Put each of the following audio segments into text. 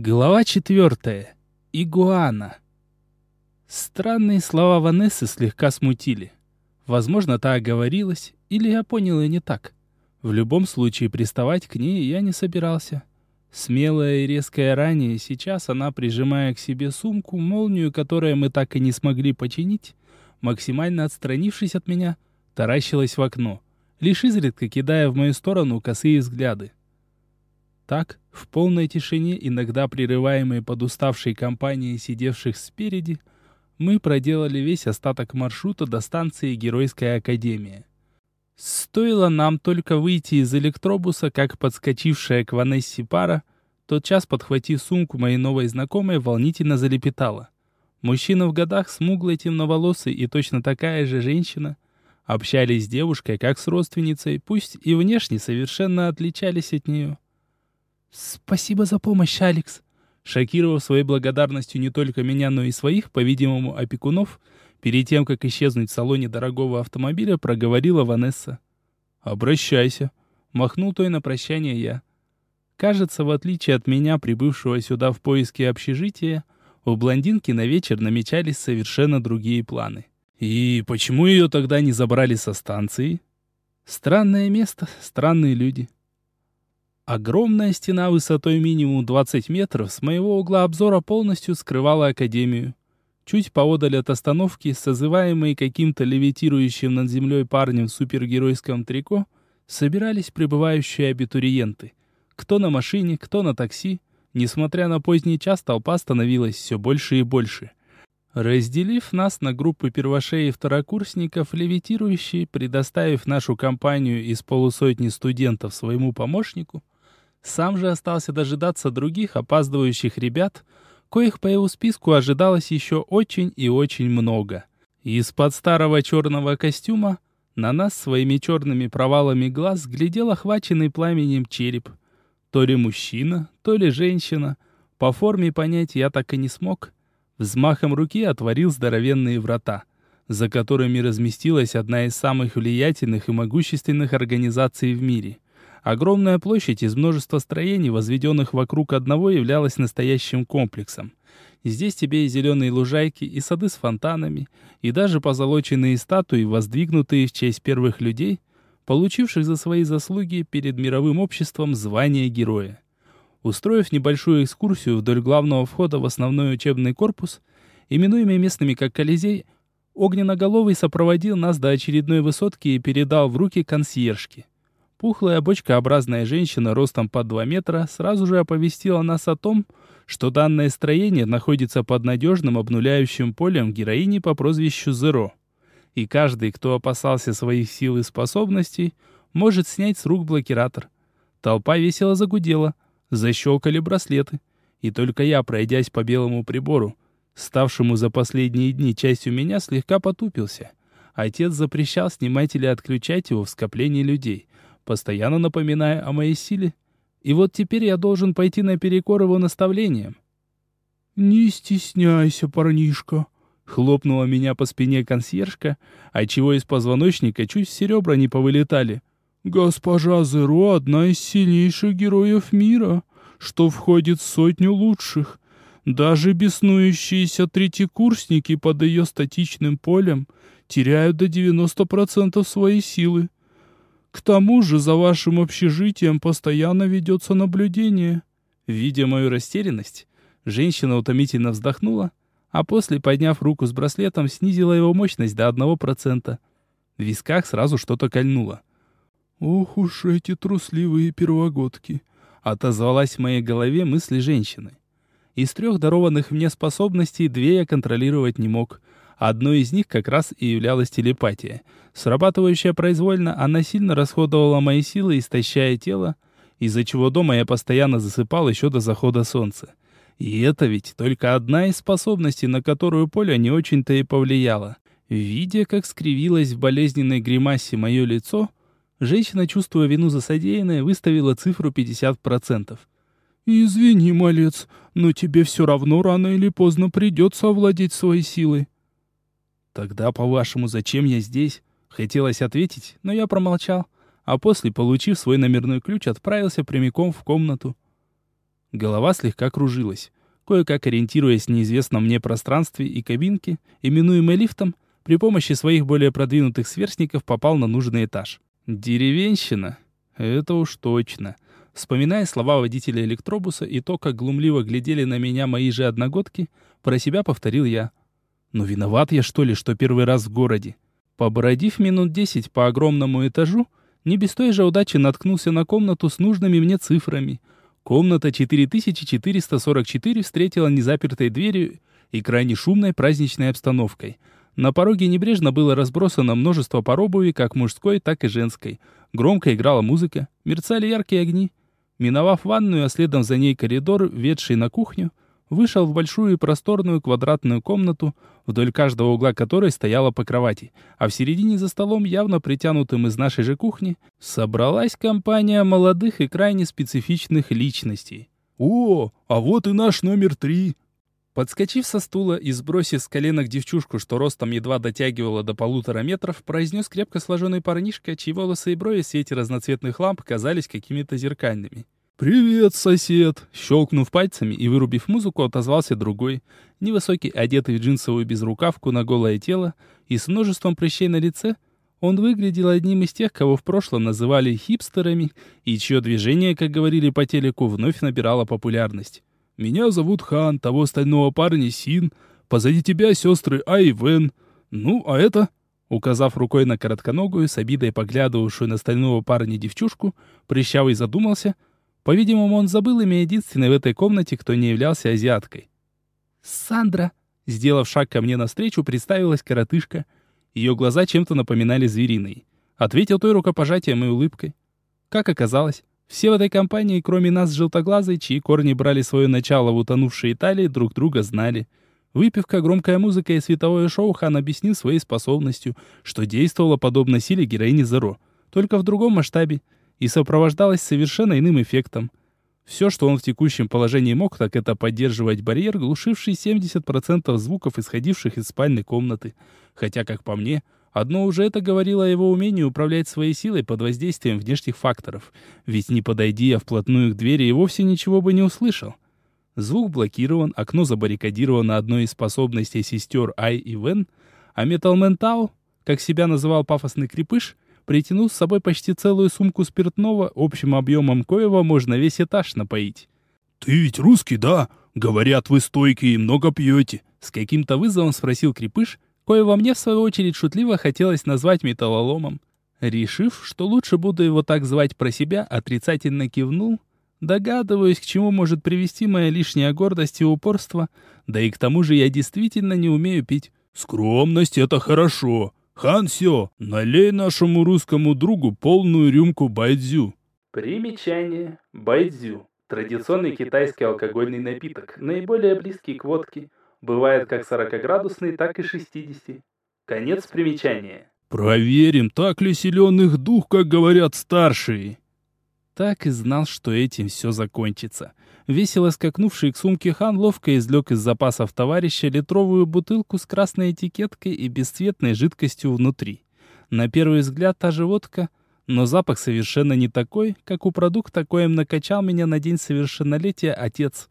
Глава четвертая. Игуана. Странные слова Ванессы слегка смутили. Возможно, та оговорилась, или я понял ее не так. В любом случае, приставать к ней я не собирался. Смелая и резкая ранее, сейчас она, прижимая к себе сумку, молнию, которую мы так и не смогли починить, максимально отстранившись от меня, таращилась в окно, лишь изредка кидая в мою сторону косые взгляды. Так, в полной тишине, иногда прерываемой под уставшей компанией сидевших спереди, мы проделали весь остаток маршрута до станции Геройская Академия. Стоило нам только выйти из электробуса, как подскочившая к Ванессе пара, тотчас подхватив сумку моей новой знакомой, волнительно залепетала. Мужчина в годах, смуглый, темноволосый и точно такая же женщина, общались с девушкой как с родственницей, пусть и внешне совершенно отличались от нее. «Спасибо за помощь, Алекс!» Шокировав своей благодарностью не только меня, но и своих, по-видимому, опекунов, перед тем, как исчезнуть в салоне дорогого автомобиля, проговорила Ванесса. «Обращайся!» — махнул той на прощание я. Кажется, в отличие от меня, прибывшего сюда в поиске общежития, у блондинки на вечер намечались совершенно другие планы. И почему ее тогда не забрали со станции? Странное место, странные люди. Огромная стена высотой минимум 20 метров с моего угла обзора полностью скрывала Академию. Чуть поодаль от остановки, созываемые каким-то левитирующим над землей парнем в супергеройском трико, собирались прибывающие абитуриенты. Кто на машине, кто на такси. Несмотря на поздний час, толпа становилась все больше и больше. Разделив нас на группы первошей и второкурсников, левитирующие, предоставив нашу компанию из полусотни студентов своему помощнику, сам же остался дожидаться других опаздывающих ребят, коих по его списку ожидалось еще очень и очень много. Из-под старого черного костюма на нас своими черными провалами глаз глядел охваченный пламенем череп. То ли мужчина, то ли женщина. По форме понять я так и не смог. Взмахом руки отворил здоровенные врата, за которыми разместилась одна из самых влиятельных и могущественных организаций в мире — Огромная площадь из множества строений, возведенных вокруг одного, являлась настоящим комплексом. Здесь тебе и зеленые лужайки, и сады с фонтанами, и даже позолоченные статуи, воздвигнутые в честь первых людей, получивших за свои заслуги перед мировым обществом звание героя. Устроив небольшую экскурсию вдоль главного входа в основной учебный корпус, именуемый местными как Колизей, Огненноголовый сопроводил нас до очередной высотки и передал в руки консьержки. Пухлая бочкообразная женщина ростом под 2 метра сразу же оповестила нас о том, что данное строение находится под надежным обнуляющим полем героини по прозвищу Зеро. И каждый, кто опасался своих сил и способностей, может снять с рук блокиратор. Толпа весело загудела, защелкали браслеты. И только я, пройдясь по белому прибору, ставшему за последние дни частью меня, слегка потупился. Отец запрещал снимать или отключать его в скоплении людей постоянно напоминая о моей силе. И вот теперь я должен пойти наперекор его наставлениям. «Не стесняйся, парнишка», — хлопнула меня по спине консьержка, отчего из позвоночника чуть все ребра не повылетали. «Госпожа Зеро — одна из сильнейших героев мира, что входит в сотню лучших. Даже беснующиеся третьекурсники под ее статичным полем теряют до 90% своей силы. К тому же за вашим общежитием постоянно ведется наблюдение». Видя мою растерянность, женщина утомительно вздохнула, а после, подняв руку с браслетом, снизила его мощность до одного процента. В висках сразу что-то кольнуло. «Ох уж эти трусливые первогодки!» — отозвалась в моей голове мысли женщины. Из трех дарованных мне способностей две я контролировать не мог — Одной из них как раз и являлась телепатия. Срабатывающая произвольно, она сильно расходовала мои силы, истощая тело, из-за чего дома я постоянно засыпал еще до захода солнца. И это ведь только одна из способностей, на которую поле не очень-то и повлияло. Видя, как скривилось в болезненной гримасе мое лицо, женщина, чувствуя вину за содеянное, выставила цифру 50%. «Извини, малец, но тебе все равно рано или поздно придется овладеть своей силой. «Тогда, по-вашему, зачем я здесь?» Хотелось ответить, но я промолчал, а после, получив свой номерной ключ, отправился прямиком в комнату. Голова слегка кружилась. Кое-как ориентируясь в неизвестном мне пространстве и кабинке, именуемой лифтом, при помощи своих более продвинутых сверстников попал на нужный этаж. Деревенщина? Это уж точно. Вспоминая слова водителя электробуса и то, как глумливо глядели на меня мои же одногодки, про себя повторил я. Ну виноват я, что ли, что первый раз в городе? Побродив минут десять по огромному этажу, не без той же удачи наткнулся на комнату с нужными мне цифрами. Комната 4444 встретила незапертой дверью и крайне шумной праздничной обстановкой. На пороге небрежно было разбросано множество пар обуви, как мужской, так и женской. Громко играла музыка, мерцали яркие огни. Миновав ванную, а следом за ней коридор, ведший на кухню, вышел в большую и просторную квадратную комнату, вдоль каждого угла которой стояла по кровати, а в середине за столом, явно притянутым из нашей же кухни, собралась компания молодых и крайне специфичных личностей. «О, а вот и наш номер три!» Подскочив со стула и сбросив с коленок девчушку, что ростом едва дотягивала до полутора метров, произнес крепко сложенный парнишка, чьи волосы и брови в свете разноцветных ламп казались какими-то зеркальными. «Привет, сосед!» Щелкнув пальцами и вырубив музыку, отозвался другой, невысокий, одетый в джинсовую безрукавку на голое тело и с множеством прыщей на лице, он выглядел одним из тех, кого в прошлом называли хипстерами, и чье движение, как говорили по телеку, вновь набирало популярность. «Меня зовут Хан, того стального парня Син, позади тебя сестры Ай и Вен. Ну, а это...» Указав рукой на коротконогую, с обидой поглядывавшую на стального парня девчушку, Прыщавый задумался — по-видимому, он забыл имя единственной в этой комнате, кто не являлся азиаткой. «Сандра!» Сделав шаг ко мне навстречу, представилась коротышка. Ее глаза чем-то напоминали звериные. Ответил той рукопожатием и улыбкой. Как оказалось, все в этой компании, кроме нас с желтоглазой, чьи корни брали свое начало в утонувшей Италии, друг друга знали. Выпивка, громкая музыка и световое шоу Хан объяснил своей способностью, что действовало подобно силе героини Зеро, только в другом масштабе — и сопровождалось совершенно иным эффектом. Все, что он в текущем положении мог, так это поддерживать барьер, глушивший 70% звуков, исходивших из спальной комнаты. Хотя, как по мне, одно уже это говорило о его умении управлять своей силой под воздействием внешних факторов. Ведь не подойди я вплотную к двери и вовсе ничего бы не услышал. Звук блокирован, окно забаррикадировано одной из способностей сестер Ай и Вен, а Металмен Тау, как себя называл пафосный крепыш, — притянул с собой почти целую сумку спиртного, общим объемом коего можно весь этаж напоить. «Ты ведь русский, да? Говорят, вы стойкие и много пьете». С каким-то вызовом спросил Крепыш, коего мне в свою очередь шутливо хотелось назвать металлоломом. Решив, что лучше буду его так звать про себя, отрицательно кивнул. Догадываюсь, к чему может привести моя лишняя гордость и упорство, да и к тому же я действительно не умею пить. «Скромность — это хорошо. Хансё, налей нашему русскому другу полную рюмку байдзю. Примечание. Байдзю. Традиционный китайский алкогольный напиток, наиболее близкий к водке. Бывает как 40-градусный, так и 60. Конец примечания. Проверим, так ли силен их дух, как говорят старшие. Так и знал, что этим все закончится. Весело скакнувший к сумке хан ловко извлек из запасов товарища литровую бутылку с красной этикеткой и бесцветной жидкостью внутри. На первый взгляд та же водка, но запах совершенно не такой, как у продукта, коим накачал меня на день совершеннолетия отец.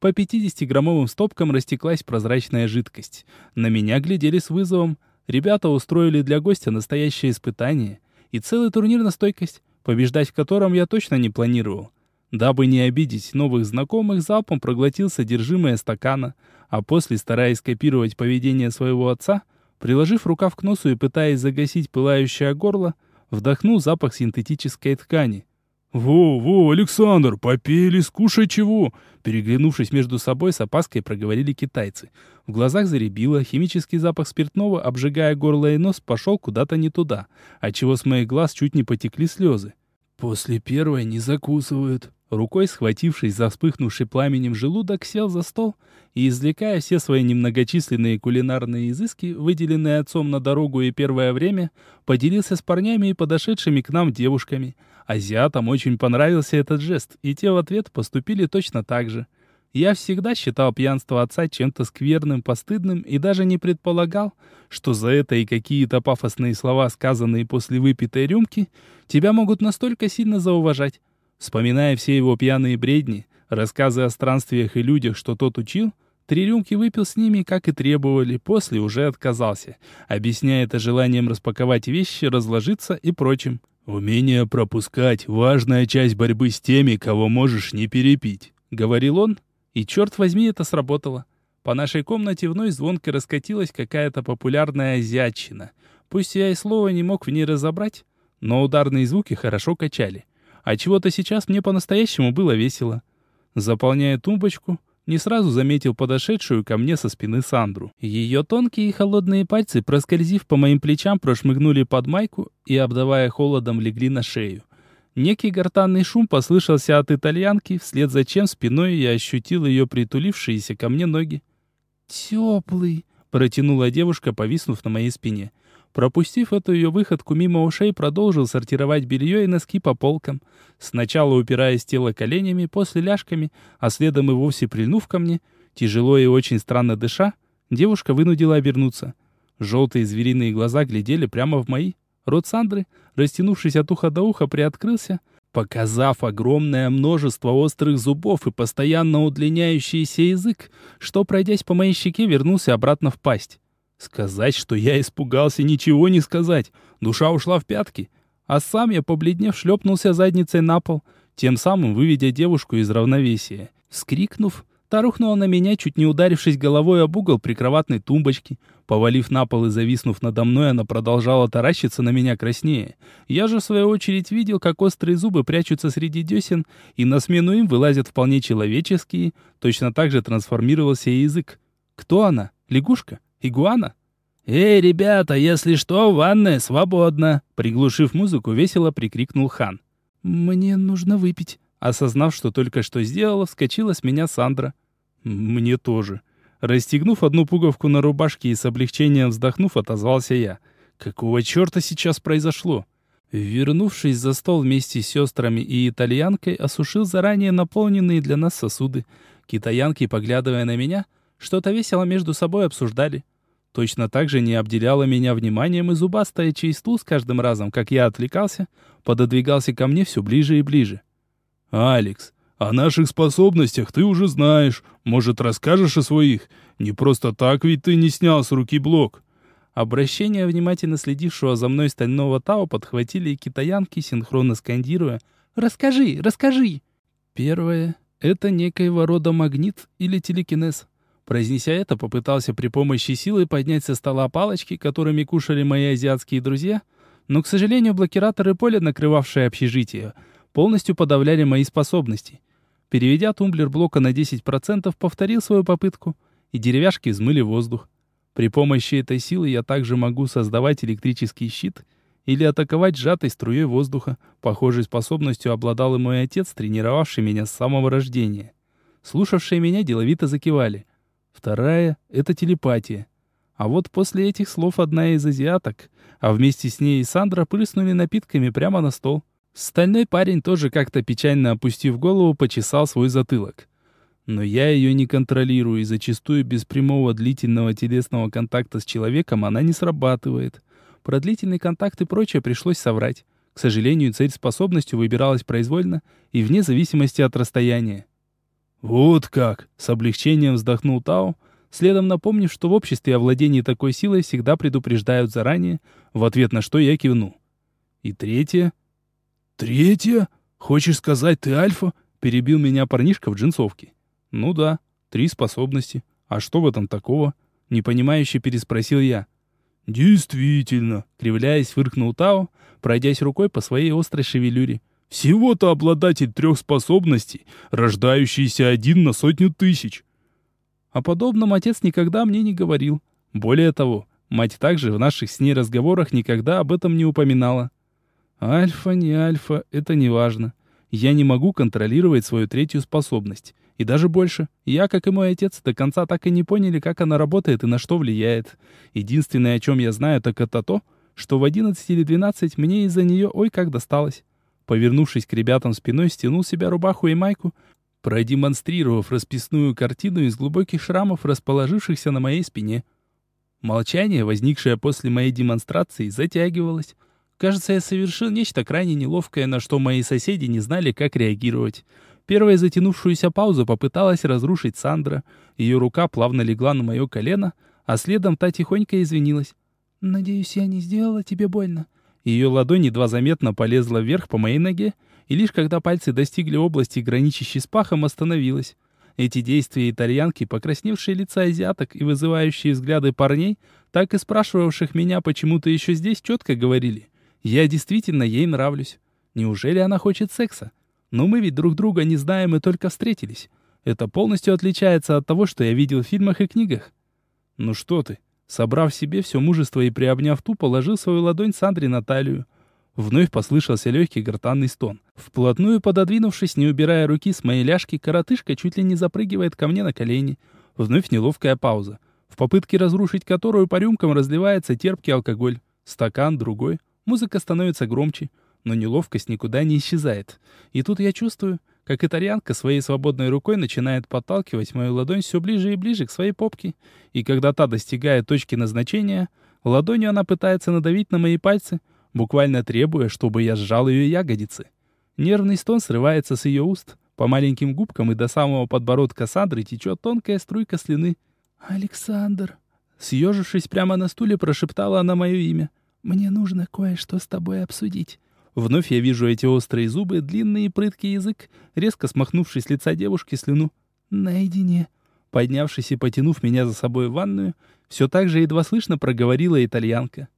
По 50-граммовым стопкам растеклась прозрачная жидкость. На меня глядели с вызовом. Ребята устроили для гостя настоящее испытание. И целый турнир на стойкость, побеждать в котором я точно не планировал. Дабы не обидеть новых знакомых, залпом проглотил содержимое стакана, а после, стараясь копировать поведение своего отца, приложив рукав к носу и пытаясь загасить пылающее горло, вдохнул запах синтетической ткани. «Во, во, Александр, попили, скушай чего!» Переглянувшись между собой, с опаской проговорили китайцы. В глазах заребило, химический запах спиртного, обжигая горло и нос, пошел куда-то не туда, отчего с моих глаз чуть не потекли слезы. «После первой не закусывают», Рукой схватившись за вспыхнувший пламенем желудок, сел за стол и, извлекая все свои немногочисленные кулинарные изыски, выделенные отцом на дорогу и первое время, поделился с парнями и подошедшими к нам девушками. Азиатам очень понравился этот жест, и те в ответ поступили точно так же. Я всегда считал пьянство отца чем-то скверным, постыдным и даже не предполагал, что за это и какие-то пафосные слова, сказанные после выпитой рюмки, тебя могут настолько сильно зауважать. Вспоминая все его пьяные бредни, Рассказы о странствиях и людях, что тот учил, три рюмки выпил с ними, как и требовали, после уже отказался, объясняя это желанием распаковать вещи, разложиться и прочим. «Умение пропускать — важная часть борьбы с теми, кого можешь не перепить», — говорил он, и, черт возьми, это сработало. По нашей комнате вновь звонко раскатилась какая-то популярная азиатчина. Пусть я и слова не мог в ней разобрать, но ударные звуки хорошо качали. А чего-то сейчас мне по-настоящему было весело. Заполняя тумбочку, не сразу заметил подошедшую ко мне со спины Сандру. Ее тонкие и холодные пальцы, проскользив по моим плечам, прошмыгнули под майку и, обдавая холодом, легли на шею. Некий гортанный шум послышался от итальянки, вслед за чем спиной я ощутил ее притулившиеся ко мне ноги. «Теплый», — протянула девушка, повиснув на моей спине. Пропустив эту ее выходку мимо ушей, продолжил сортировать белье и носки по полкам. Сначала упираясь тело коленями, после ляжками, а следом и вовсе прильнув ко мне, тяжело и очень странно дыша, девушка вынудила обернуться. Желтые звериные глаза глядели прямо в мои. Рот Сандры, растянувшись от уха до уха, приоткрылся — показав огромное множество острых зубов и постоянно удлиняющийся язык, что, пройдясь по моей щеке, вернулся обратно в пасть. Сказать, что я испугался, ничего не сказать. Душа ушла в пятки. А сам я, побледнев, шлепнулся задницей на пол, тем самым выведя девушку из равновесия. Скрикнув, Та рухнула на меня, чуть не ударившись головой об угол прикроватной тумбочки. Повалив на пол и зависнув надо мной, она продолжала таращиться на меня краснее. Я же, в свою очередь, видел, как острые зубы прячутся среди десен, и на смену им вылазят вполне человеческие. Точно так же трансформировался и язык. Кто она? Лягушка? Игуана? «Эй, ребята, если что, ванная свободна!» Приглушив музыку, весело прикрикнул хан. «Мне нужно выпить». Осознав, что только что сделала, вскочила с меня Сандра. Мне тоже. Расстегнув одну пуговку на рубашке и с облегчением вздохнув, отозвался я. Какого черта сейчас произошло? Вернувшись за стол вместе с сестрами и итальянкой, осушил заранее наполненные для нас сосуды. Китаянки, поглядывая на меня, что-то весело между собой обсуждали. Точно так же не обделяла меня вниманием и зубастая, чей стул с каждым разом, как я отвлекался, пододвигался ко мне все ближе и ближе. «Алекс, о наших способностях ты уже знаешь. Может, расскажешь о своих? Не просто так ведь ты не снял с руки блок». Обращение внимательно следившего за мной стального Тао подхватили и китаянки, синхронно скандируя «Расскажи, расскажи!». Первое — это некоего рода магнит или телекинез. Произнеся это, попытался при помощи силы поднять со стола палочки, которыми кушали мои азиатские друзья, но, к сожалению, блокираторы поля, накрывавшие общежитие, полностью подавляли мои способности — Переведя тумблер блока на 10%, повторил свою попытку, и деревяшки взмыли воздух. При помощи этой силы я также могу создавать электрический щит или атаковать сжатой струей воздуха. Похожей способностью обладал и мой отец, тренировавший меня с самого рождения. Слушавшие меня деловито закивали. Вторая — это телепатия. А вот после этих слов одна из азиаток, а вместе с ней и Сандра прыснули напитками прямо на стол. Стальной парень тоже как-то печально опустив голову, почесал свой затылок. Но я ее не контролирую, и зачастую без прямого длительного телесного контакта с человеком она не срабатывает. Про длительный контакт и прочее пришлось соврать. К сожалению, цель способностью выбиралась произвольно и вне зависимости от расстояния. «Вот как!» — с облегчением вздохнул Тао, следом напомнив, что в обществе о владении такой силой всегда предупреждают заранее, в ответ на что я кивну. И третье «Третья? Хочешь сказать, ты альфа?» — перебил меня парнишка в джинсовке. «Ну да, три способности. А что в этом такого?» — непонимающе переспросил я. «Действительно», — кривляясь, фыркнул Тао, пройдясь рукой по своей острой шевелюре. «Всего-то обладатель трех способностей, рождающийся один на сотню тысяч». О подобном отец никогда мне не говорил. Более того, мать также в наших с ней разговорах никогда об этом не упоминала. Альфа, не альфа, это не важно. Я не могу контролировать свою третью способность. И даже больше, я, как и мой отец, до конца так и не поняли, как она работает и на что влияет. Единственное, о чем я знаю, так это то, что в 11 или 12 мне из-за нее ой как досталось. Повернувшись к ребятам спиной, стянул себя рубаху и майку, продемонстрировав расписную картину из глубоких шрамов, расположившихся на моей спине. Молчание, возникшее после моей демонстрации, затягивалось. Кажется, я совершил нечто крайне неловкое, на что мои соседи не знали, как реагировать. Первая затянувшуюся паузу попыталась разрушить Сандра. Ее рука плавно легла на мое колено, а следом та тихонько извинилась. «Надеюсь, я не сделала тебе больно». Ее ладонь едва заметно полезла вверх по моей ноге, и лишь когда пальцы достигли области, граничащей с пахом, остановилась. Эти действия итальянки, покрасневшие лица азиаток и вызывающие взгляды парней, так и спрашивавших меня почему-то еще здесь, четко говорили. Я действительно ей нравлюсь. Неужели она хочет секса? Но мы ведь друг друга не знаем и только встретились. Это полностью отличается от того, что я видел в фильмах и книгах. Ну что ты? Собрав себе все мужество и приобняв ту, положил свою ладонь Сандре на талию. Вновь послышался легкий гортанный стон. Вплотную пододвинувшись, не убирая руки с моей ляжки, коротышка чуть ли не запрыгивает ко мне на колени. Вновь неловкая пауза, в попытке разрушить которую по рюмкам разливается терпкий алкоголь. Стакан, другой. Музыка становится громче, но неловкость никуда не исчезает. И тут я чувствую, как итальянка своей свободной рукой начинает подталкивать мою ладонь все ближе и ближе к своей попке. И когда та достигает точки назначения, ладонью она пытается надавить на мои пальцы, буквально требуя, чтобы я сжал ее ягодицы. Нервный стон срывается с ее уст. По маленьким губкам и до самого подбородка Сандры течет тонкая струйка слюны. «Александр!» Съежившись прямо на стуле, прошептала она мое имя. «Мне нужно кое-что с тобой обсудить». Вновь я вижу эти острые зубы, длинный и прыткий язык, резко смахнувший с лица девушки слюну. «Наедине». Поднявшись и потянув меня за собой в ванную, все так же едва слышно проговорила итальянка.